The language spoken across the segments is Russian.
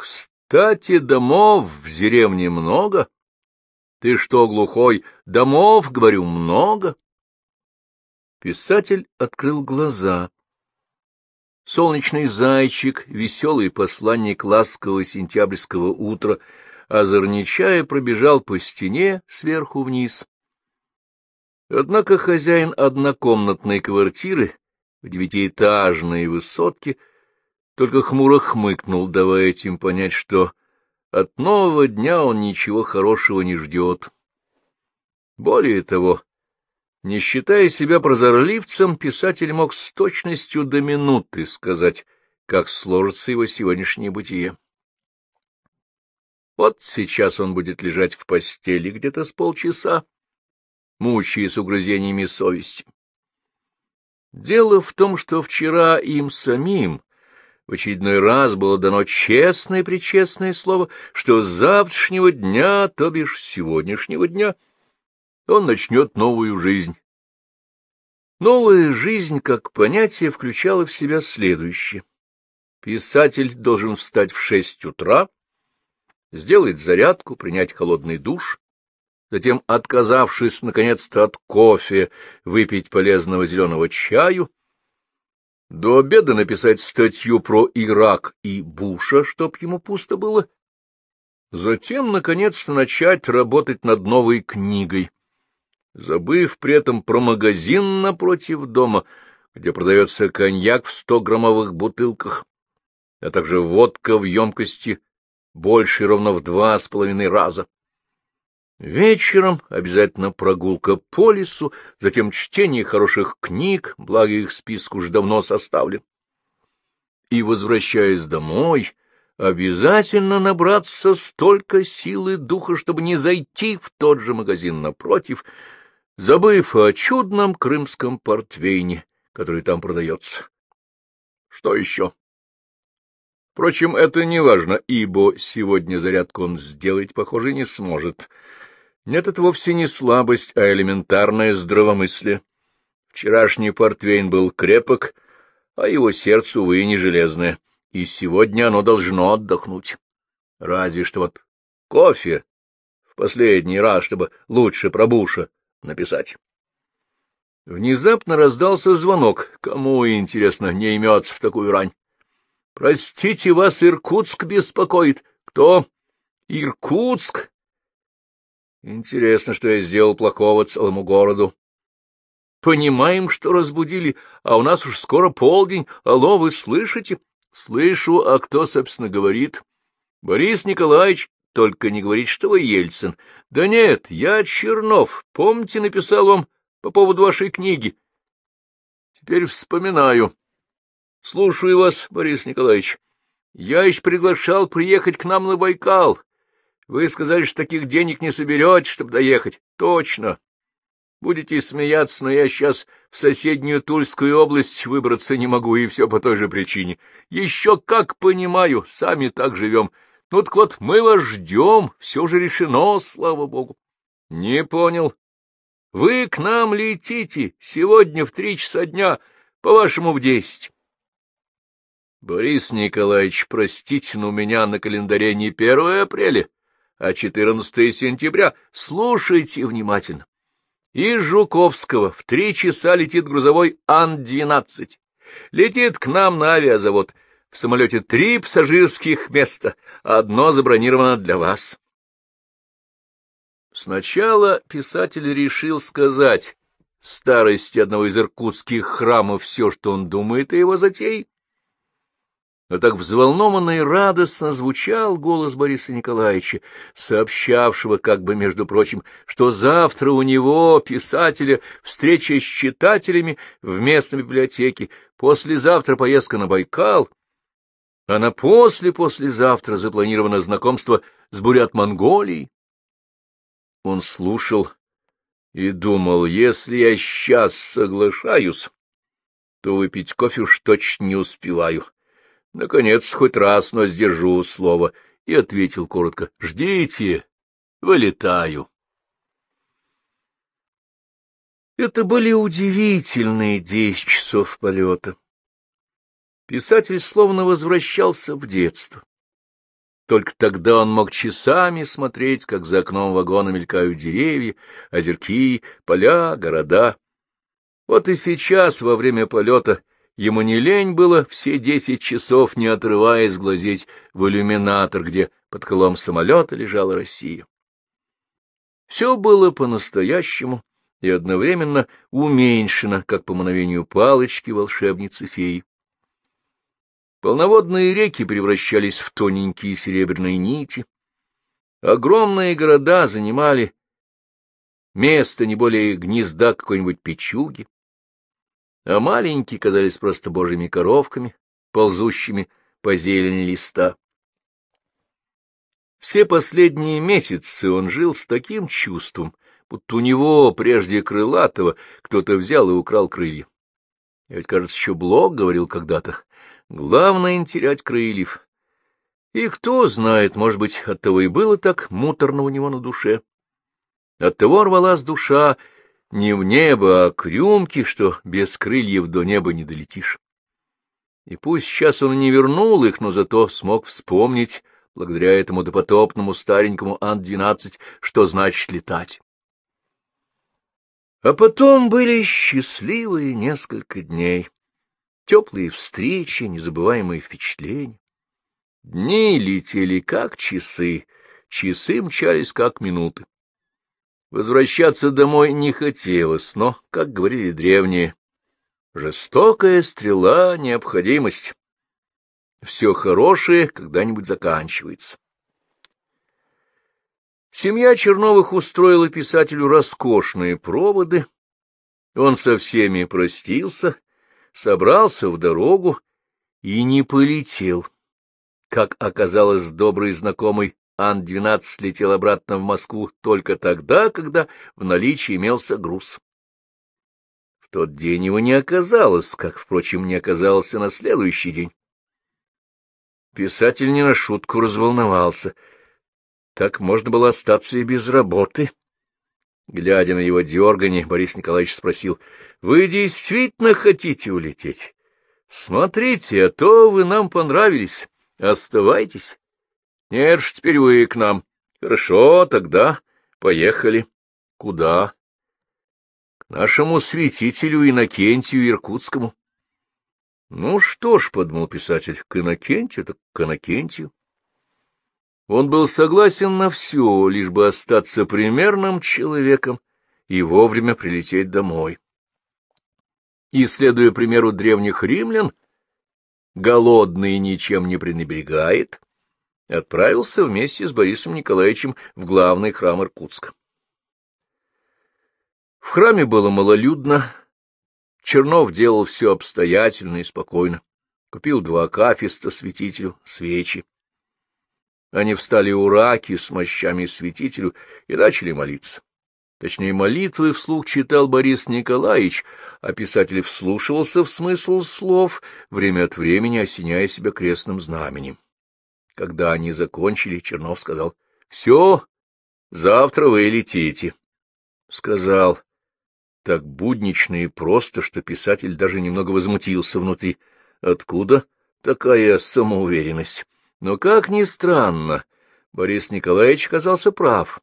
Кстати, домов в деревне много. Ты что, глухой? Домов, говорю, много. Писатель открыл глаза. Солнечный зайчик, веселый посланник ласкового сентябрьского утра, озорничая, пробежал по стене сверху вниз. Однако хозяин однокомнатной квартиры в девятиэтажной высотке только хмуро хмыкнул, давая этим понять, что от нового дня он ничего хорошего не ждет. Более того, не считая себя прозорливцем, писатель мог с точностью до минуты сказать, как сложится его сегодняшнее бытие. Вот сейчас он будет лежать в постели где-то с полчаса, мучаясь угрызениями совести. Дело в том, что вчера им самим в очередной раз было дано честное-пречестное слово, что с завтрашнего дня, то бишь сегодняшнего дня — он начнет новую жизнь. Новая жизнь, как понятие, включала в себя следующее. Писатель должен встать в шесть утра, сделать зарядку, принять холодный душ, затем, отказавшись, наконец-то, от кофе, выпить полезного зеленого чаю, до обеда написать статью про Ирак и Буша, чтоб ему пусто было, затем, наконец-то, начать работать над новой книгой, забыв при этом про магазин напротив дома, где продается коньяк в сто-граммовых бутылках, а также водка в емкости больше ровно в два с половиной раза. Вечером обязательно прогулка по лесу, затем чтение хороших книг, благо их список уж давно составлен. И, возвращаясь домой, обязательно набраться столько силы духа, чтобы не зайти в тот же магазин напротив, забыв о чудном крымском портвейне, который там продается. Что еще? Впрочем, это не важно, ибо сегодня зарядку он сделать, похоже, не сможет. Нет, это вовсе не слабость, а элементарное здравомыслие. Вчерашний портвейн был крепок, а его сердце, увы, не железное, и сегодня оно должно отдохнуть. Разве что вот кофе в последний раз, чтобы лучше пробуша написать. Внезапно раздался звонок. Кому, интересно, не имется в такую рань? — Простите, вас Иркутск беспокоит. Кто? — Иркутск? Интересно, что я сделал плохого целому городу. Понимаем, что разбудили, а у нас уж скоро полдень. Алло, вы слышите? Слышу, а кто, собственно, говорит? Борис Николаевич, только не говорить, что вы Ельцин. Да нет, я Чернов. Помните, написал вам по поводу вашей книги? Теперь вспоминаю. Слушаю вас, Борис Николаевич. Я еще приглашал приехать к нам на Байкал. Вы сказали, что таких денег не соберете, чтобы доехать. Точно. Будете смеяться, но я сейчас в соседнюю Тульскую область выбраться не могу, и все по той же причине. Еще как понимаю, сами так живем. Ну так вот, мы вас ждем, все же решено, слава богу. Не понял. Вы к нам летите сегодня в три часа дня, по-вашему, в десять. Борис Николаевич, простите, но у меня на календаре не первое апреля, а четырнадцатое сентября. Слушайте внимательно. Из Жуковского в три часа летит грузовой Ан-12. Летит к нам на авиазавод — в самолете три пассажирских места, одно забронировано для вас. Сначала писатель решил сказать старости одного из иркутских храмов все, что он думает о его затее. Но так взволнованно и радостно звучал голос Бориса Николаевича, сообщавшего, как бы, между прочим, что завтра у него, писателя, встреча с читателями в местной библиотеке, послезавтра поездка на Байкал — а на после-послезавтра запланировано знакомство с Бурят-Монголией. Он слушал и думал, если я сейчас соглашаюсь, то выпить кофе уж точно не успеваю. Наконец, хоть раз, но сдержу слово, и ответил коротко, — Ждите, вылетаю. Это были удивительные десять часов полета. Писатель словно возвращался в детство. Только тогда он мог часами смотреть, как за окном вагона мелькают деревья, озерки, поля, города. Вот и сейчас, во время полета, ему не лень было все десять часов, не отрываясь, глазеть в иллюминатор, где под крылом самолета лежала Россия. Все было по-настоящему и одновременно уменьшено, как по мановению палочки волшебницы-феи. Полноводные реки превращались в тоненькие серебряные нити. Огромные города занимали место не более гнезда какой-нибудь печуги, а маленькие казались просто божьими коровками, ползущими по зелени листа. Все последние месяцы он жил с таким чувством, будто у него, прежде крылатого, кто-то взял и украл крылья. Я ведь, кажется, еще Блок говорил когда-то, Главное — не терять крыльев. И кто знает, может быть, оттого и было так муторно у него на душе. Оттого рвалась душа не в небо, а к рюмке, что без крыльев до неба не долетишь. И пусть сейчас он не вернул их, но зато смог вспомнить, благодаря этому допотопному старенькому Ан-12, что значит летать. А потом были счастливые несколько дней. Теплые встречи, незабываемые впечатления. Дни летели как часы, часы мчались как минуты. Возвращаться домой не хотелось, но, как говорили древние, жестокая стрела — необходимость. Все хорошее когда-нибудь заканчивается. Семья Черновых устроила писателю роскошные проводы. Он со всеми простился собрался в дорогу и не полетел. Как оказалось, добрый знакомый Ан-12 летел обратно в Москву только тогда, когда в наличии имелся груз. В тот день его не оказалось, как, впрочем, не оказался на следующий день. Писатель не на шутку разволновался. Так можно было остаться и без работы. Глядя на его дергание, Борис Николаевич спросил, — Вы действительно хотите улететь? Смотрите, а то вы нам понравились. Оставайтесь. Нет ж, теперь вы к нам. Хорошо, тогда поехали. Куда? К нашему святителю Иннокентию Иркутскому. Ну что ж, — подумал писатель, — к Иннокентию, так к Иннокентию. Он был согласен на все, лишь бы остаться примерным человеком и вовремя прилететь домой. И, следуя примеру древних римлян, голодный ничем не пренебрегает, отправился вместе с Борисом Николаевичем в главный храм Иркутска. В храме было малолюдно, Чернов делал все обстоятельно и спокойно. Купил два кафеста святителю, свечи. Они встали у раки с мощами святителю и начали молиться. Точнее, молитвы вслух читал Борис Николаевич, а писатель вслушивался в смысл слов, время от времени осеняя себя крестным знаменем. Когда они закончили, Чернов сказал, — Все, завтра вы летите. Сказал так буднично и просто, что писатель даже немного возмутился внутри. Откуда такая самоуверенность? Но, как ни странно, Борис Николаевич казался прав.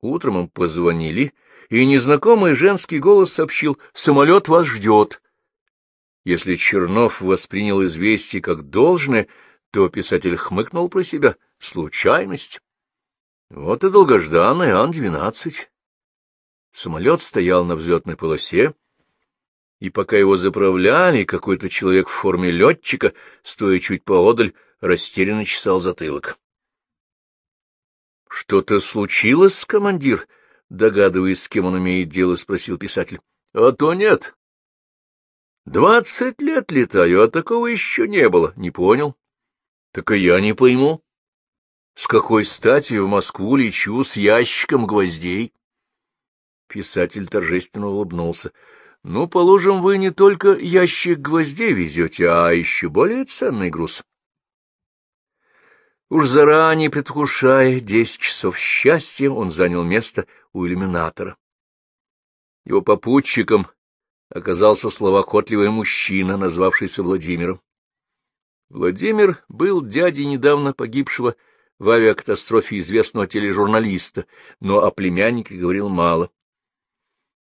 Утром им позвонили, и незнакомый женский голос сообщил «Самолет вас ждет». Если Чернов воспринял известие как должное, то писатель хмыкнул про себя. Случайность. Вот и долгожданный Ан-12. Самолет стоял на взлетной полосе, и пока его заправляли, какой-то человек в форме летчика, стоя чуть поодаль, растерянно чесал затылок. — Что-то случилось, командир? — догадываясь, с кем он имеет дело, спросил писатель. — А то нет. — Двадцать лет летаю, а такого еще не было. Не понял? — Так и я не пойму. С какой стати в Москву лечу с ящиком гвоздей? Писатель торжественно улыбнулся. — Ну, положим, вы не только ящик гвоздей везете, а еще более ценный груз. Уж заранее предвкушая десять часов счастья, он занял место у иллюминатора. Его попутчиком оказался словоохотливый мужчина, назвавшийся Владимиром. Владимир был дядей недавно погибшего в авиакатастрофе известного тележурналиста, но о племяннике говорил мало.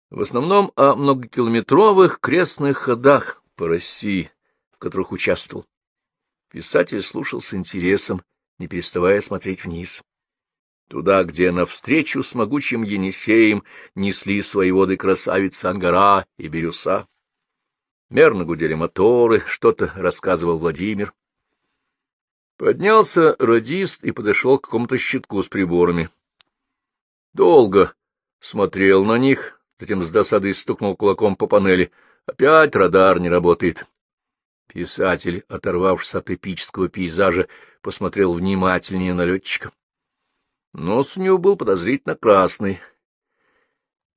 В основном о многокилометровых крестных ходах по России, в которых участвовал. Писатель слушал с интересом, не переставая смотреть вниз. Туда, где навстречу с могучим Енисеем несли свои воды красавицы Ангара и Бирюса. Мерно гудели моторы, что-то рассказывал Владимир. Поднялся радист и подошел к какому-то щитку с приборами. Долго смотрел на них, затем с досадой стукнул кулаком по панели. Опять радар не работает. Писатель, оторвавшись от эпического пейзажа, посмотрел внимательнее на летчика. Нос у него был подозрительно красный.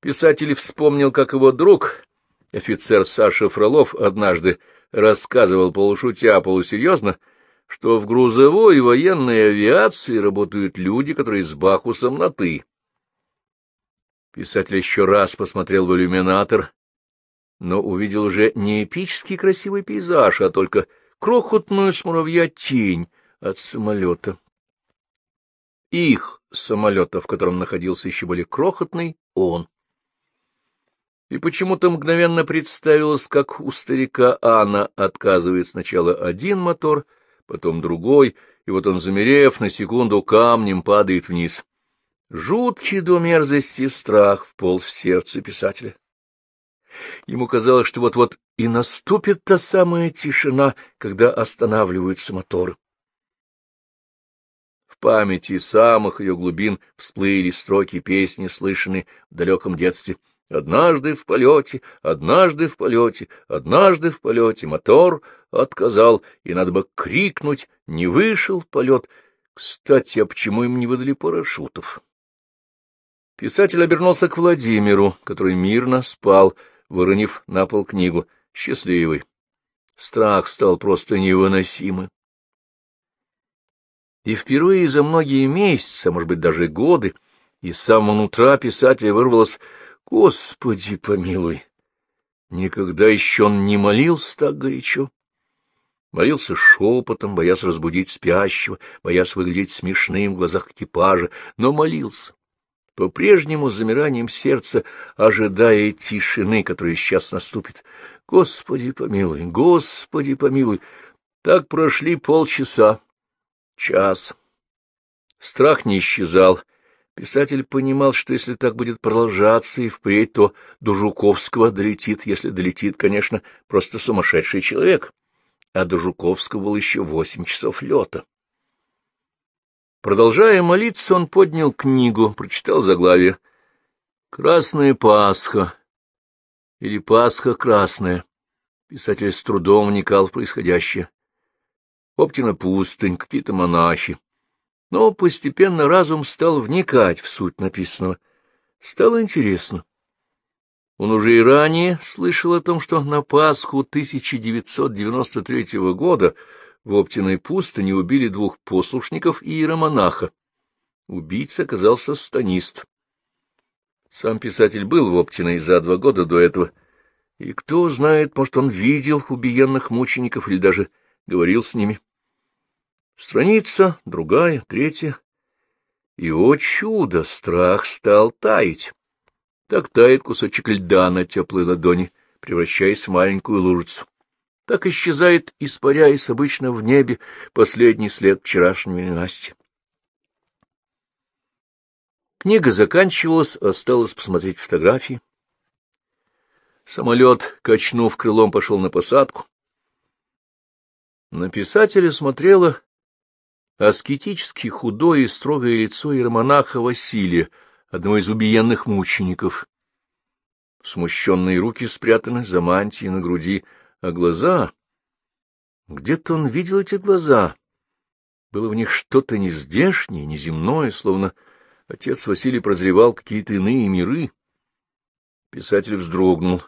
Писатель вспомнил, как его друг, офицер Саша Фролов, однажды рассказывал полушутя, полусерьезно, что в грузовой военной авиации работают люди, которые с Бахусом на «ты». Писатель еще раз посмотрел в иллюминатор, но увидел уже не эпический красивый пейзаж, а только крохотную с муравья тень от самолета. Их самолета, в котором находился еще более крохотный, он. И почему-то мгновенно представилось, как у старика Анна отказывает сначала один мотор, потом другой, и вот он, замерев, на секунду камнем падает вниз. Жуткий до мерзости страх вполз в сердце писателя. Ему казалось, что вот-вот и наступит та самая тишина, когда останавливаются моторы. В памяти самых ее глубин всплыли строки песни, слышанные в далеком детстве. Однажды в полете, однажды в полете, однажды в полете мотор отказал, и надо бы крикнуть, не вышел полет. Кстати, а почему им не выдали парашютов? Писатель обернулся к Владимиру, который мирно спал, выронив на пол книгу. Счастливый. Страх стал просто невыносимым. И впервые за многие месяцы, а может быть даже годы, из самого утра писателя вырвалось «Господи помилуй!» Никогда еще он не молился так горячо. Молился шепотом, боясь разбудить спящего, боясь выглядеть смешным в глазах экипажа, но молился по-прежнему замиранием сердца, ожидая тишины, которая сейчас наступит. Господи помилуй, Господи помилуй! Так прошли полчаса, час. Страх не исчезал. Писатель понимал, что если так будет продолжаться и впредь, то до Жуковского долетит, если долетит, конечно, просто сумасшедший человек. А до Жуковского было еще восемь часов лета. Продолжая молиться, он поднял книгу, прочитал заглавие. «Красная Пасха» или «Пасха красная». Писатель с трудом вникал в происходящее. Оптина пустынь, какие-то монахи. Но постепенно разум стал вникать в суть написанного. Стало интересно. Он уже и ранее слышал о том, что на Пасху 1993 года в Оптиной пустыне убили двух послушников и иеромонаха. Убийца оказался станист. Сам писатель был в Оптиной за два года до этого, и кто знает, может, он видел убиенных мучеников или даже говорил с ними. Страница, другая, третья. И, о чудо, страх стал таять. Так тает кусочек льда на теплой ладони, превращаясь в маленькую лужицу. Так исчезает, испаряясь обычно в небе, последний след вчерашнего ненастья. Книга заканчивалась, осталось посмотреть фотографии. Самолет, качнув крылом, пошел на посадку. На писателя смотрело аскетически худое и строгое лицо иеромонаха Василия, одного из убиенных мучеников. Смущенные руки спрятаны за мантией на груди, а глаза... Где-то он видел эти глаза. Было в них что-то нездешнее, неземное, словно отец Василий прозревал какие-то иные миры. Писатель вздрогнул.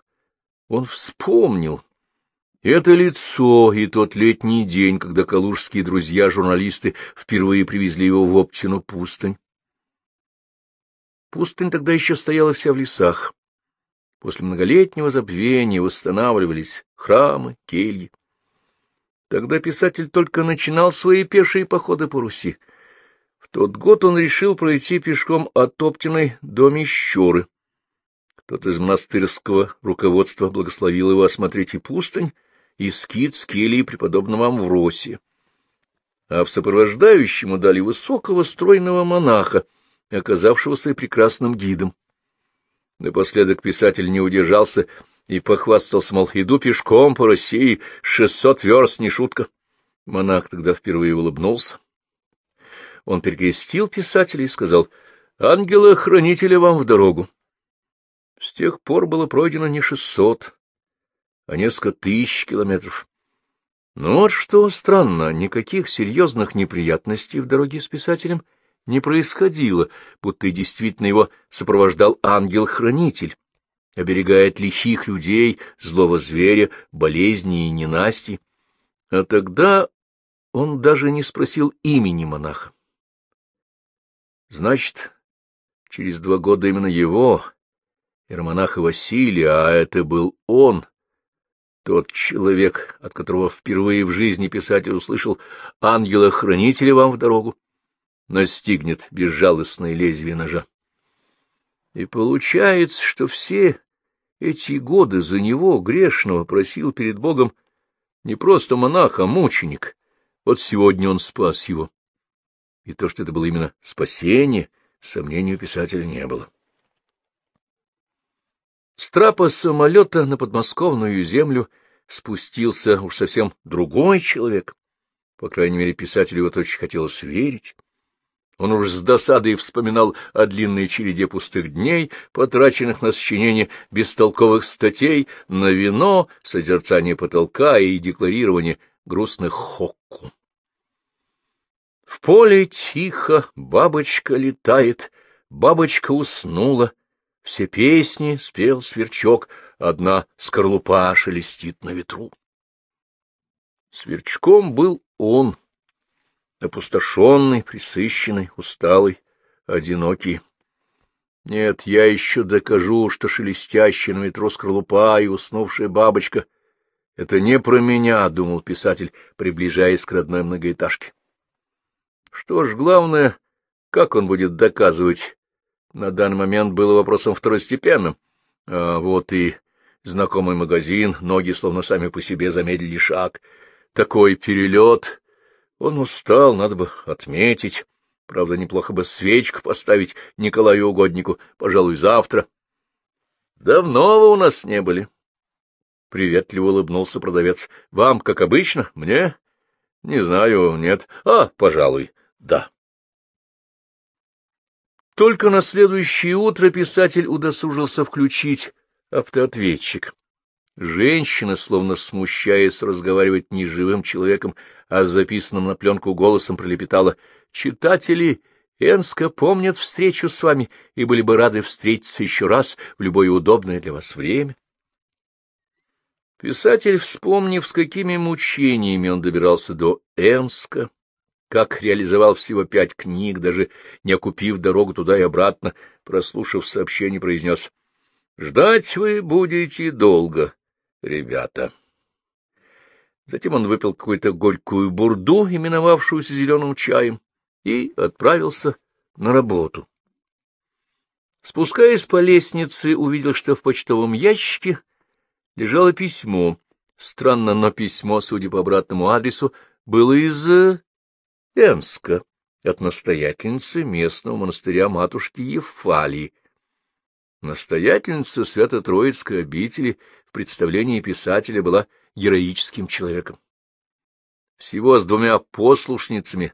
Он вспомнил. Это лицо и тот летний день, когда калужские друзья-журналисты впервые привезли его в Оптину пустынь. Пустынь тогда еще стояла вся в лесах. После многолетнего забвения восстанавливались храмы, кельи. Тогда писатель только начинал свои пешие походы по Руси. В тот год он решил пройти пешком от Оптиной до Мещеры. Кто-то из монастырского руководства благословил его осмотреть и пустынь, и скит с келии преподобного Амвросия. А в сопровождающему дали высокого стройного монаха, оказавшегося прекрасным гидом. Напоследок писатель не удержался и похвастался, мол, иду пешком по России, шестьсот верст, не шутка. Монах тогда впервые улыбнулся. Он перекрестил писателя и сказал, «Ангела-хранителя вам в дорогу». С тех пор было пройдено не шестьсот, а несколько тысяч километров. Но вот что странно, никаких серьезных неприятностей в дороге с писателем — не происходило, будто действительно его сопровождал ангел-хранитель, оберегает лихих людей, злого зверя, болезни и ненасти. А тогда он даже не спросил имени монаха. Значит, через два года именно его, иеромонаха Василия, а это был он, тот человек, от которого впервые в жизни писатель услышал «Ангела-хранителя вам в дорогу», настигнет безжалостное лезвие ножа. И получается, что все эти годы за него, грешного, просил перед Богом не просто монах, а мученик. Вот сегодня он спас его. И то, что это было именно спасение, сомнений у писателя не было. С трапа самолета на подмосковную землю спустился уж совсем другой человек. По крайней мере, писателю вот очень хотелось верить. Он уж с досадой вспоминал о длинной череде пустых дней, потраченных на сочинение бестолковых статей, на вино, созерцание потолка и декларирование грустных хокку. В поле тихо, бабочка летает, бабочка уснула, все песни спел сверчок, одна скорлупа шелестит на ветру. Сверчком был он, опустошенный, присыщенный, усталый, одинокий. Нет, я еще докажу, что шелестящая на ветру скорлупа и уснувшая бабочка — это не про меня, — думал писатель, приближаясь к родной многоэтажке. Что ж, главное, как он будет доказывать, на данный момент было вопросом второстепенным. А вот и знакомый магазин, ноги словно сами по себе замедлили шаг. Такой перелет он устал, надо бы отметить. Правда, неплохо бы свечку поставить Николаю Угоднику, пожалуй, завтра. Давно вы у нас не были. Приветливо улыбнулся продавец. Вам, как обычно? Мне? Не знаю, нет. А, пожалуй, да. Только на следующее утро писатель удосужился включить автоответчик. Женщина, словно смущаясь, разговаривать не с живым человеком, а с записанным на пленку голосом пролепетала. «Читатели Энска помнят встречу с вами и были бы рады встретиться еще раз в любое удобное для вас время». Писатель, вспомнив, с какими мучениями он добирался до Энска, как реализовал всего пять книг, даже не окупив дорогу туда и обратно, прослушав сообщение, произнес «Ждать вы будете долго, ребята. Затем он выпил какую-то горькую бурду, именовавшуюся зеленым чаем, и отправился на работу. Спускаясь по лестнице, увидел, что в почтовом ящике лежало письмо. Странно, но письмо, судя по обратному адресу, было из э, Энска, от настоятельницы местного монастыря матушки Ефалии. Настоятельница Свято-Троицкой обители в представлении писателя была героическим человеком. Всего с двумя послушницами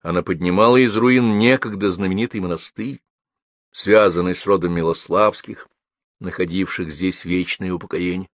она поднимала из руин некогда знаменитый монастырь, связанный с родом Милославских, находивших здесь вечное упокоение.